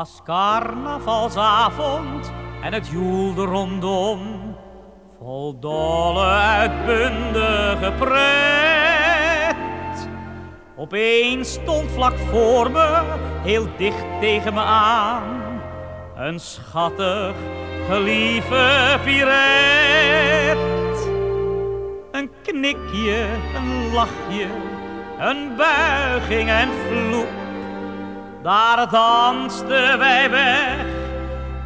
was carnavalsavond en het joelde rondom. Vol dolle uitbundige pret. Opeens stond vlak voor me, heel dicht tegen me aan. Een schattig, gelieve piret. Een knikje, een lachje, een buiging en vloek. Daar dansten wij weg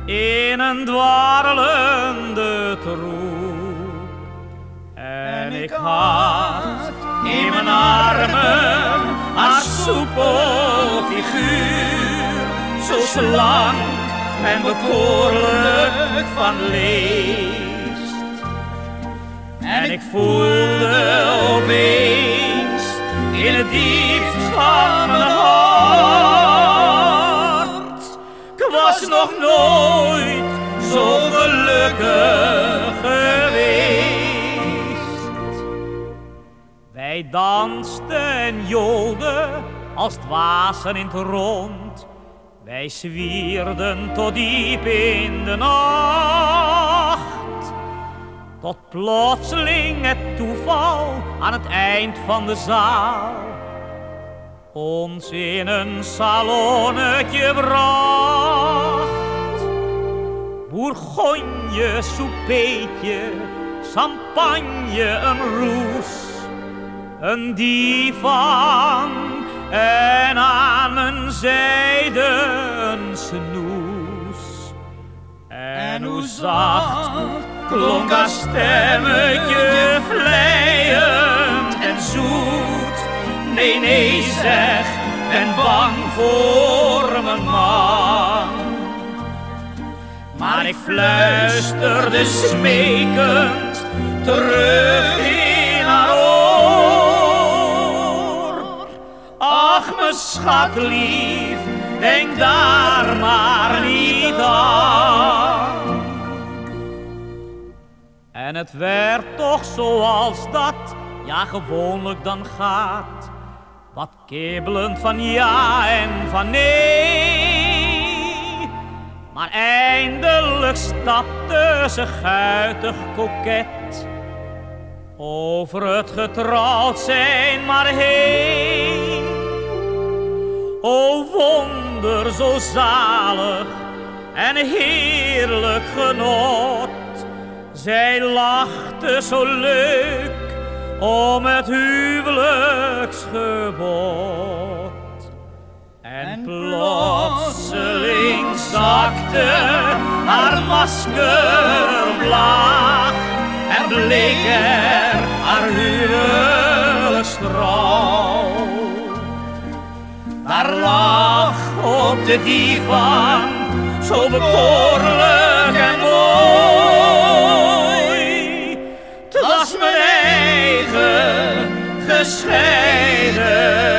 in een dwarrelende troep. En ik had in mijn armen haar soepel figuur, zo slank en bekoorlijk van leest. En ik voelde opeens in het diepst nog nooit zo gelukkig geweest. Wij dansten en jolden als dwazen in het rond. Wij zwierden tot diep in de nacht. Tot plotseling het toeval aan het eind van de zaal ons in een salonnetje bracht. Bourgogne, soupeetje, champagne, een roes, een divan en aan mijn zijde een snoes. En hoe zacht klonk haar stemmetje vleiend en zoet. Nee, nee, zeg, ben bang voor mijn man. Maar ik fluisterde smekend terug in haar oor. Ach, mijn schat lief, denk daar maar niet aan. En het werd toch zoals dat, ja gewoonlijk dan gaat. Wat kibbelend van ja en van nee. Maar eindelijk stapte ze guitig koket over het getrouwd zijn maar heen. O wonder zo zalig en heerlijk genot. Zij lachte zo leuk om het huwelijksgebod. En plotseling zakte haar masker laag en bleek er haar huwelijkstrouw. Daar lag op de divan zo bekoorlijk en mooi. Het was mijn gescheiden.